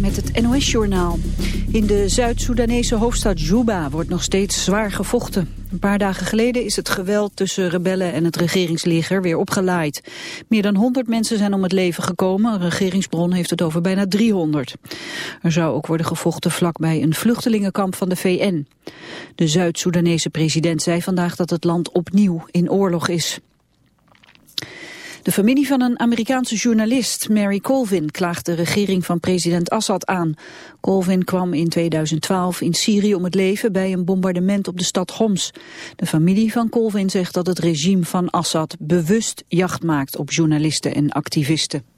Met het NOS-journaal. In de Zuid-Soedanese hoofdstad Juba wordt nog steeds zwaar gevochten. Een paar dagen geleden is het geweld tussen rebellen en het regeringsleger weer opgelaaid. Meer dan 100 mensen zijn om het leven gekomen. Een regeringsbron heeft het over bijna 300. Er zou ook worden gevochten vlakbij een vluchtelingenkamp van de VN. De Zuid-Soedanese president zei vandaag dat het land opnieuw in oorlog is. De familie van een Amerikaanse journalist, Mary Colvin, klaagt de regering van president Assad aan. Colvin kwam in 2012 in Syrië om het leven bij een bombardement op de stad Homs. De familie van Colvin zegt dat het regime van Assad bewust jacht maakt op journalisten en activisten.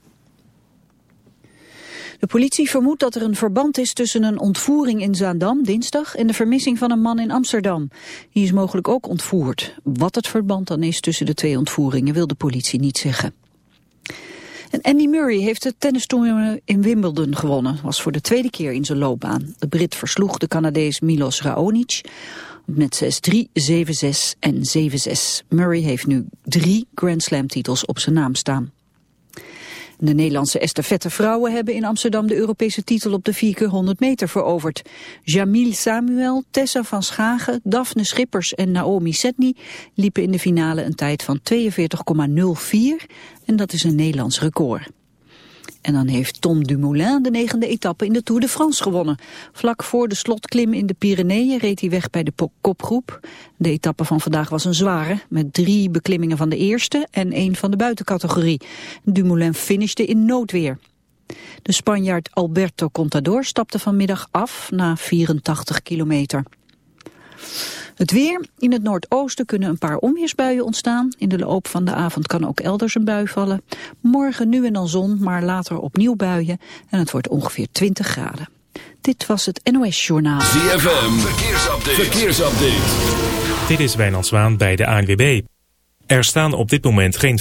De politie vermoedt dat er een verband is tussen een ontvoering in Zaandam dinsdag en de vermissing van een man in Amsterdam. Die is mogelijk ook ontvoerd. Wat het verband dan is tussen de twee ontvoeringen wil de politie niet zeggen. En Andy Murray heeft het tennistoernooi in Wimbledon gewonnen. Was voor de tweede keer in zijn loopbaan. De Brit versloeg de Canadees Milos Raonic met 6-3, 7-6 en 7-6. Murray heeft nu drie Grand Slam titels op zijn naam staan. De Nederlandse estafette vrouwen hebben in Amsterdam de Europese titel op de 4 100 meter veroverd. Jamil Samuel, Tessa van Schagen, Daphne Schippers en Naomi Setny liepen in de finale een tijd van 42,04 en dat is een Nederlands record. En dan heeft Tom Dumoulin de negende etappe in de Tour de France gewonnen. Vlak voor de slotklim in de Pyreneeën reed hij weg bij de kopgroep. De etappe van vandaag was een zware, met drie beklimmingen van de eerste en één van de buitencategorie. Dumoulin finishte in noodweer. De Spanjaard Alberto Contador stapte vanmiddag af na 84 kilometer. Het weer. In het noordoosten kunnen een paar onweersbuien ontstaan. In de loop van de avond kan ook elders een bui vallen. Morgen nu en dan zon, maar later opnieuw buien. En het wordt ongeveer 20 graden. Dit was het NOS Journaal. ZFM. Verkeersupdate. Verkeersupdate. Dit is Wijnand Zwaan bij de ANWB. Er staan op dit moment geen...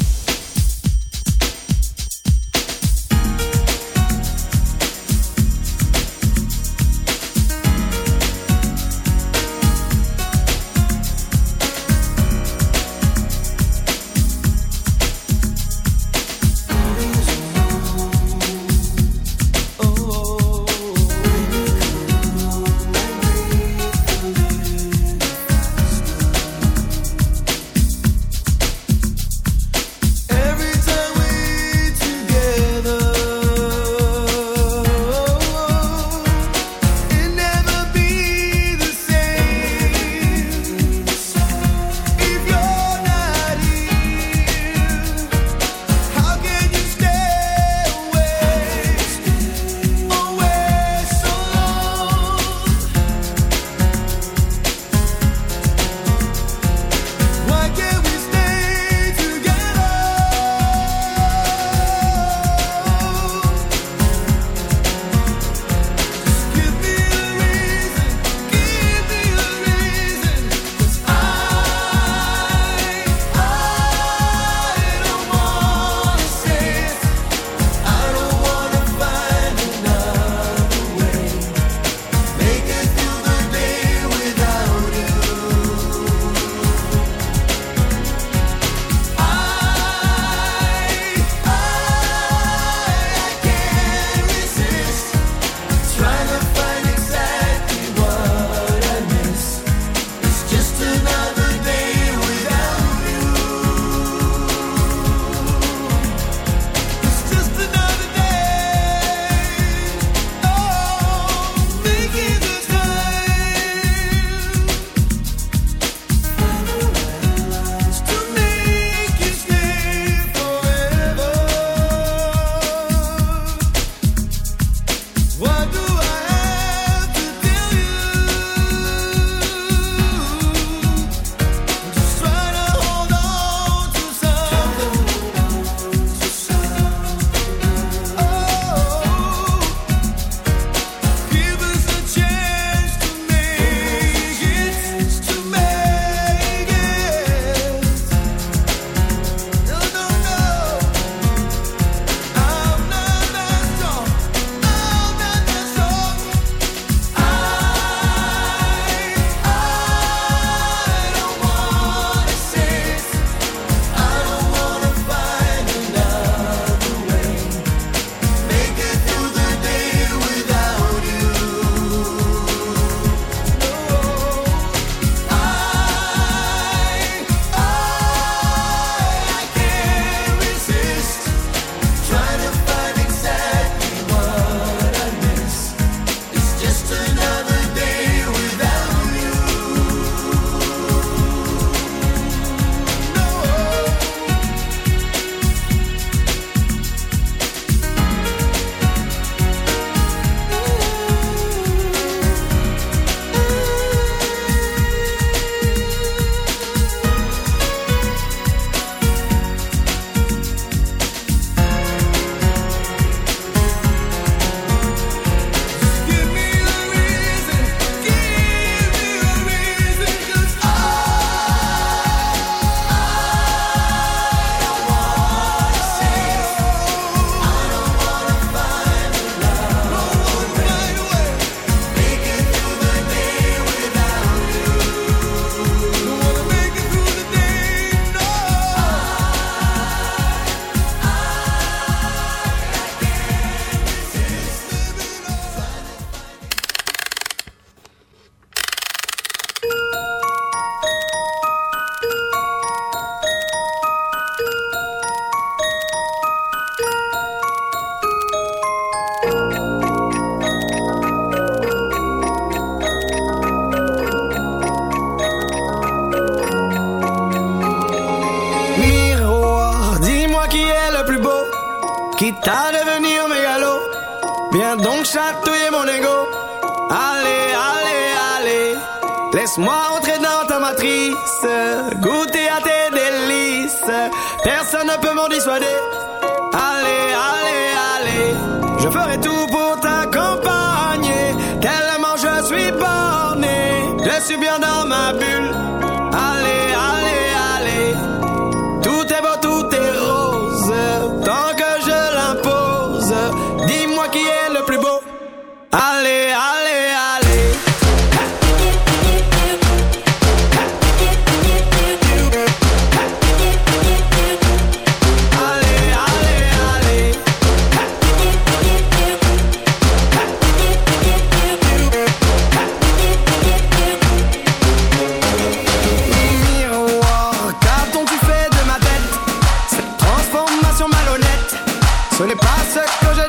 Sono le passe cose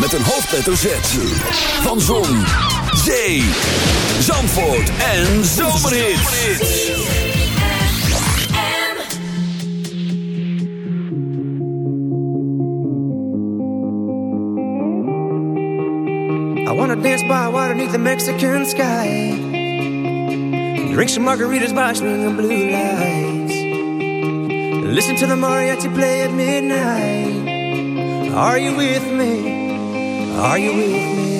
met een hoofdletter Z. Van Zon, Zee, Zandvoort en Zomerhits. I wanna dance by water neath the Mexican sky. Drink some margaritas by swinging blue lights. Listen to the mariachi play at midnight. Are you with me? Are you with me?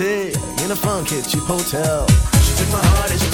in a fun cheap hotel. She took my heart and she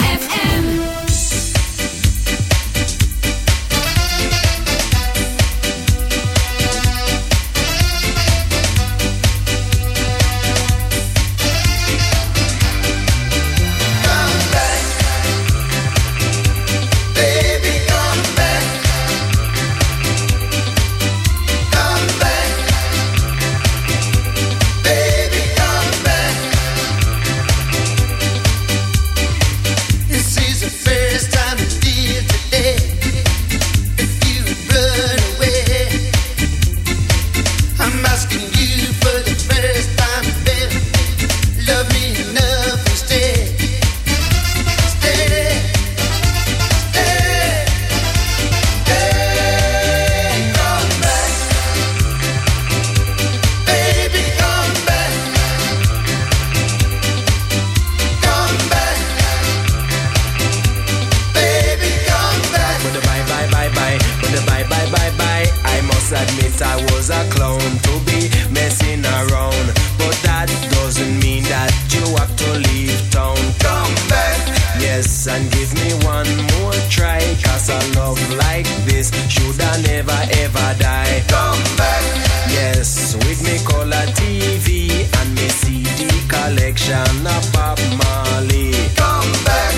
one more try. Cause a love like this should I never ever die. Come back. Yes, with me color TV and me CD collection of Bob Marley. Come back.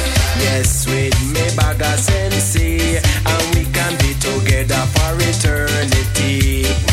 Yes, with me bag of Sensei and we can be together for eternity.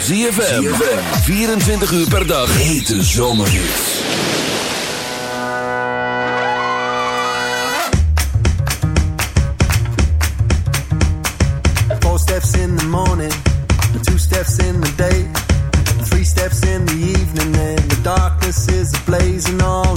Zie je Zie 24 uur per dag. Hete zomerhits. Four steps in the morning. Two steps in the day. Three steps in the evening. And the darkness is blazing on.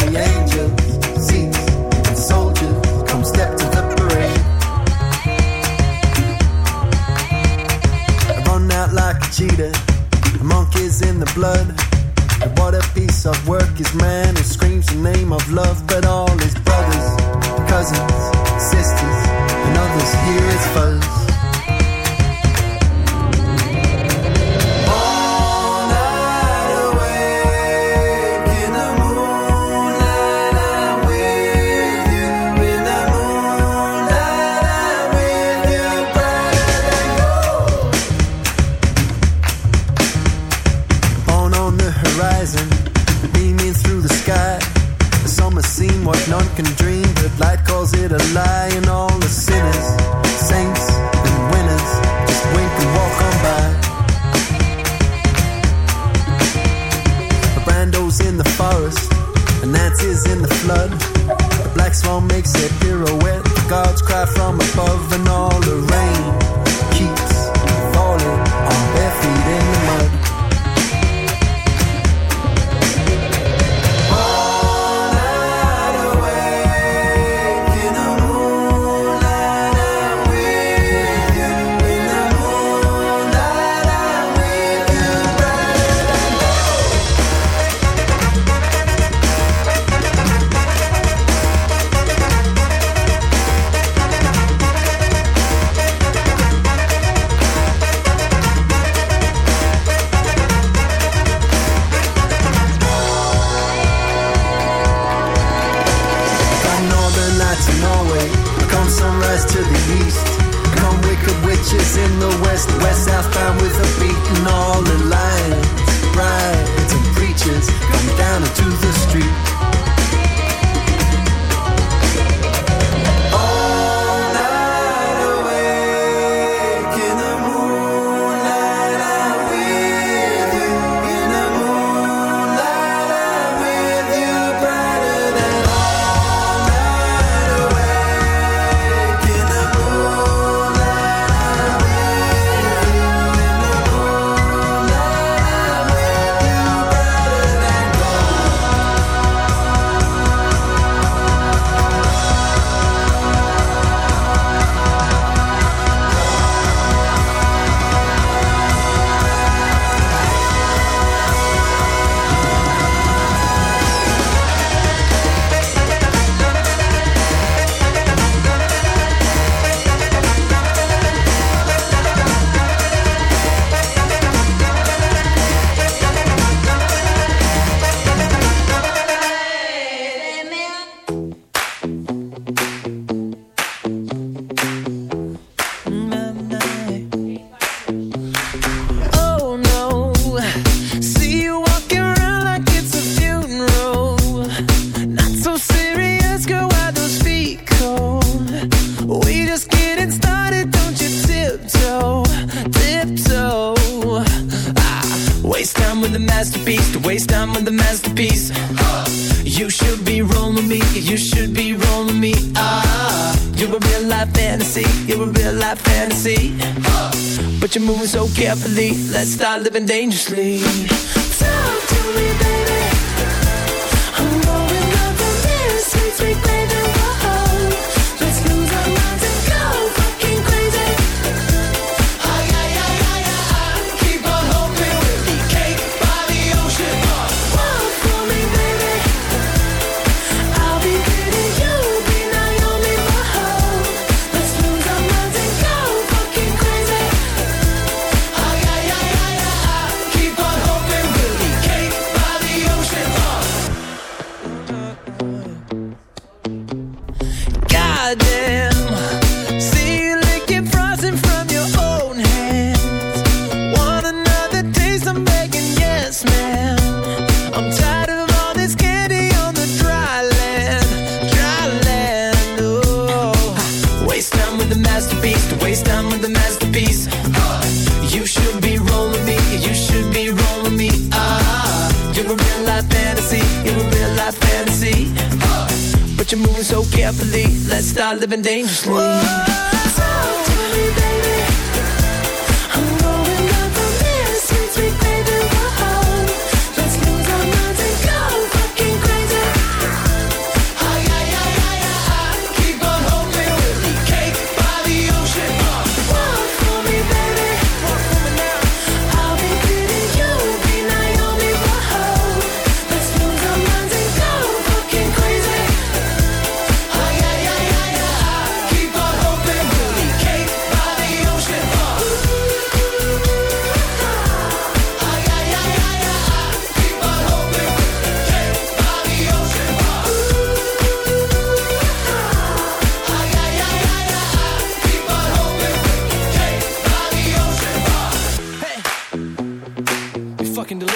his man who screams the name of love, but Come sunrise to the east. Come wicked witches in the west. West southbound with a beaten all the lights. Rides and preachers come down into the street. Living dangerously.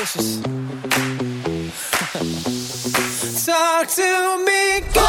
surface. Talk to me. Go.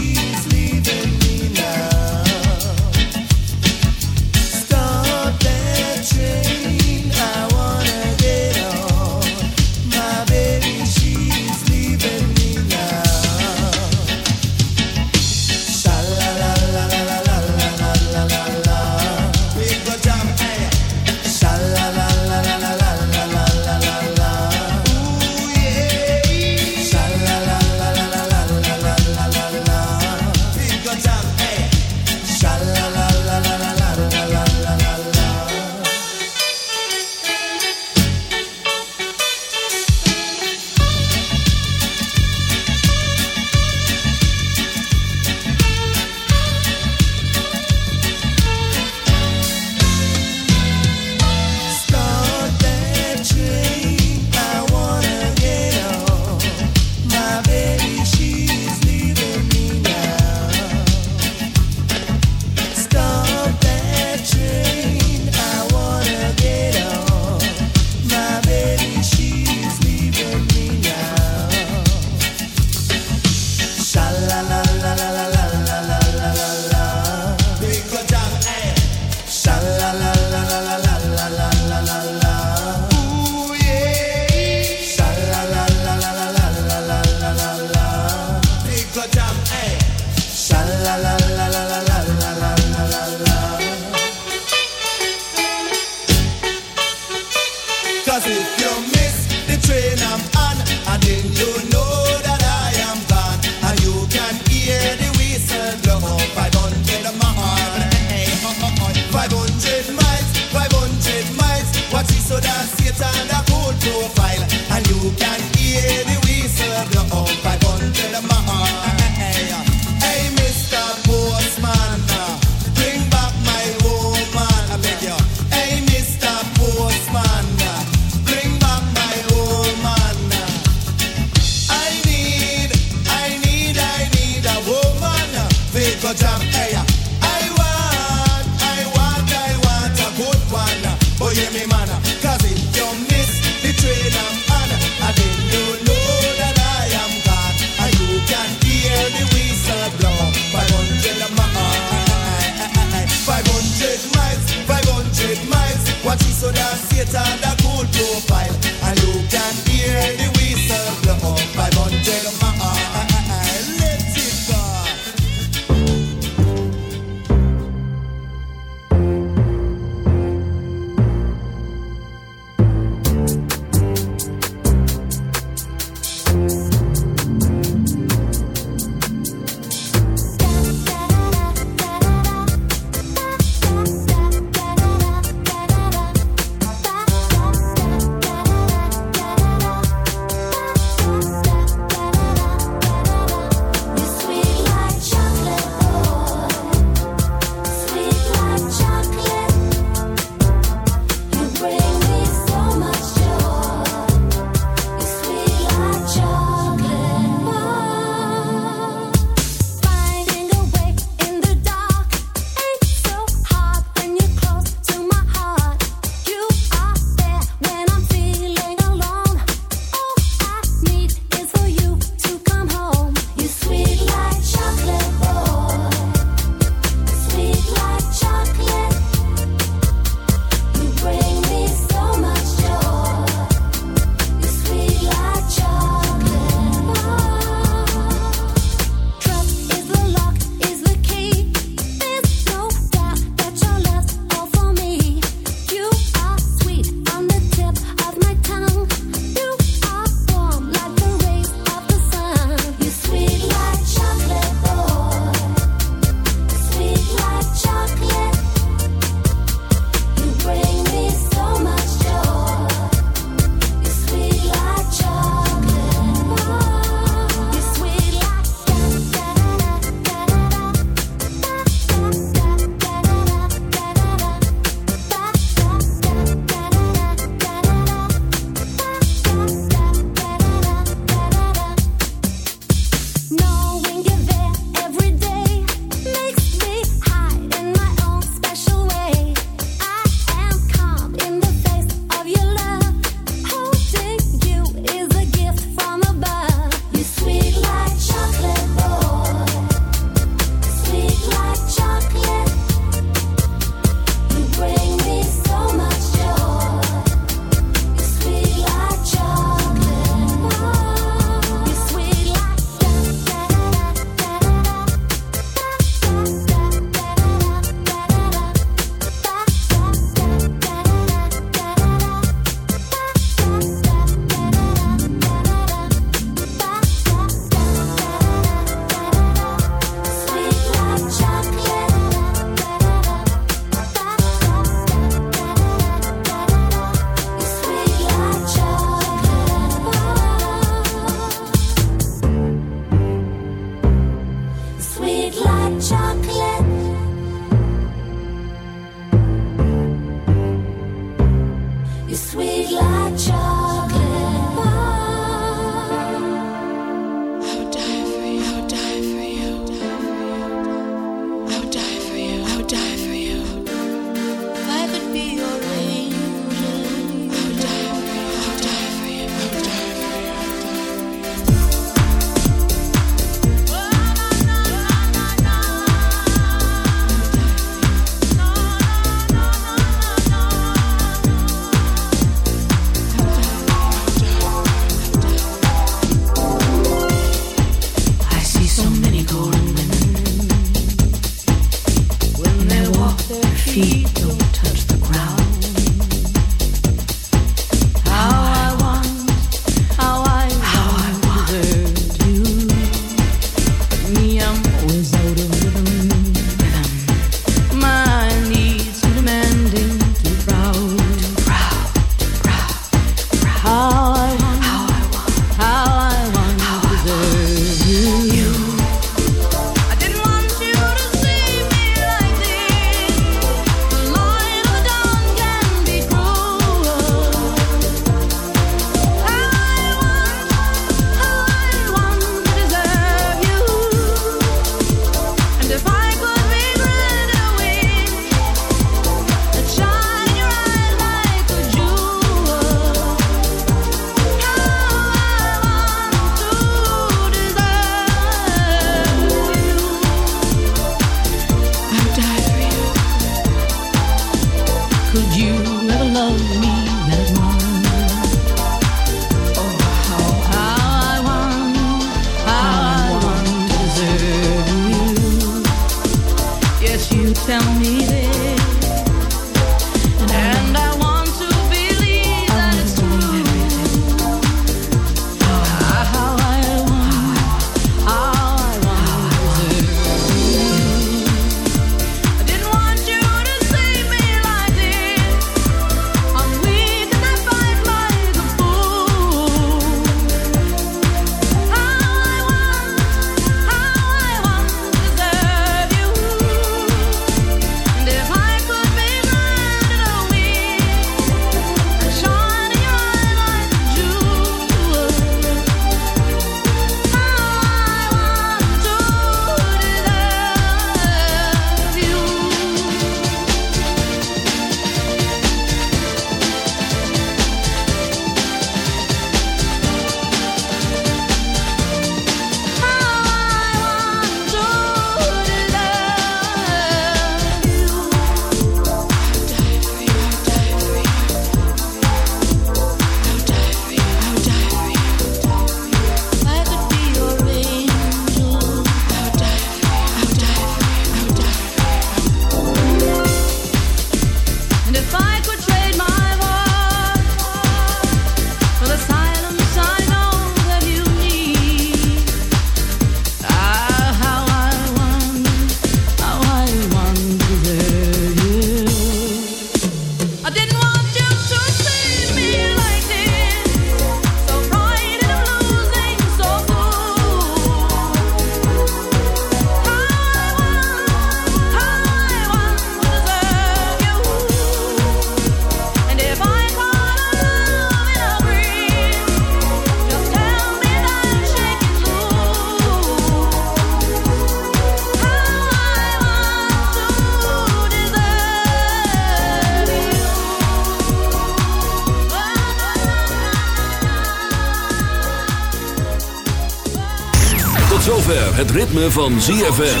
ritme van ZFM.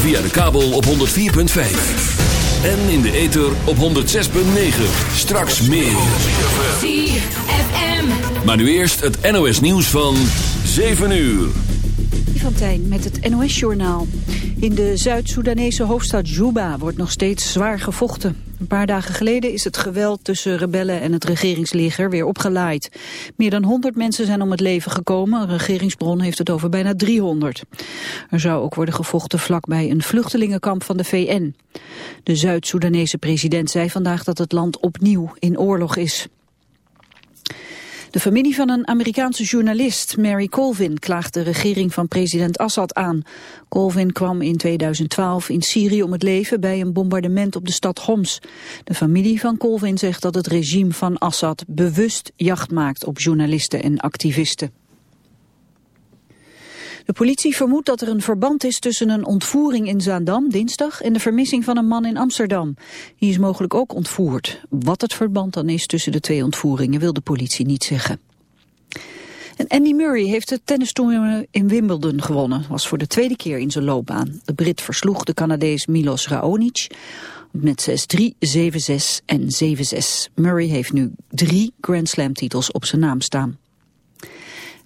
Via de kabel op 104.5. En in de ether op 106.9. Straks meer. ZFM. Maar nu eerst het NOS nieuws van 7 uur. Fantijn met het NOS-journaal. In de Zuid-Soedanese hoofdstad Juba wordt nog steeds zwaar gevochten. Een paar dagen geleden is het geweld tussen rebellen en het regeringsleger weer opgelaaid. Meer dan 100 mensen zijn om het leven gekomen. Een regeringsbron heeft het over bijna 300. Er zou ook worden gevochten vlakbij een vluchtelingenkamp van de VN. De Zuid-Soedanese president zei vandaag dat het land opnieuw in oorlog is. De familie van een Amerikaanse journalist, Mary Colvin, klaagt de regering van president Assad aan. Colvin kwam in 2012 in Syrië om het leven bij een bombardement op de stad Homs. De familie van Colvin zegt dat het regime van Assad bewust jacht maakt op journalisten en activisten. De politie vermoedt dat er een verband is tussen een ontvoering in Zaandam dinsdag en de vermissing van een man in Amsterdam. Die is mogelijk ook ontvoerd. Wat het verband dan is tussen de twee ontvoeringen wil de politie niet zeggen. En Andy Murray heeft het tennistoernooi in Wimbledon gewonnen. was voor de tweede keer in zijn loopbaan. De Brit versloeg de Canadees Milos Raonic met 6-3, 7-6 en 7-6. Murray heeft nu drie Grand Slam titels op zijn naam staan.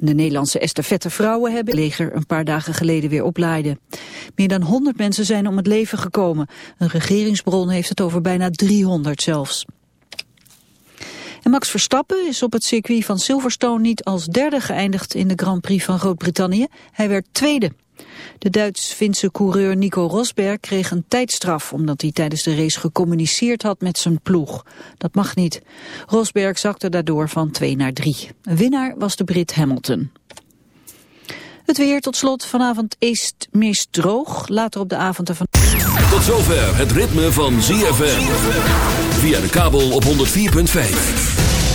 De Nederlandse estafette vrouwen hebben het leger een paar dagen geleden weer oplaaide. Meer dan 100 mensen zijn om het leven gekomen. Een regeringsbron heeft het over bijna 300 zelfs. En Max Verstappen is op het circuit van Silverstone niet als derde geëindigd in de Grand Prix van Groot-Brittannië. Hij werd tweede. De Duits-Finse coureur Nico Rosberg kreeg een tijdstraf omdat hij tijdens de race gecommuniceerd had met zijn ploeg. Dat mag niet. Rosberg zakte daardoor van 2 naar 3. Winnaar was de Brit Hamilton. Het weer tot slot. Vanavond is het meest droog. Later op de avond ervan... Tot zover het ritme van ZFM. Via de kabel op 104.5.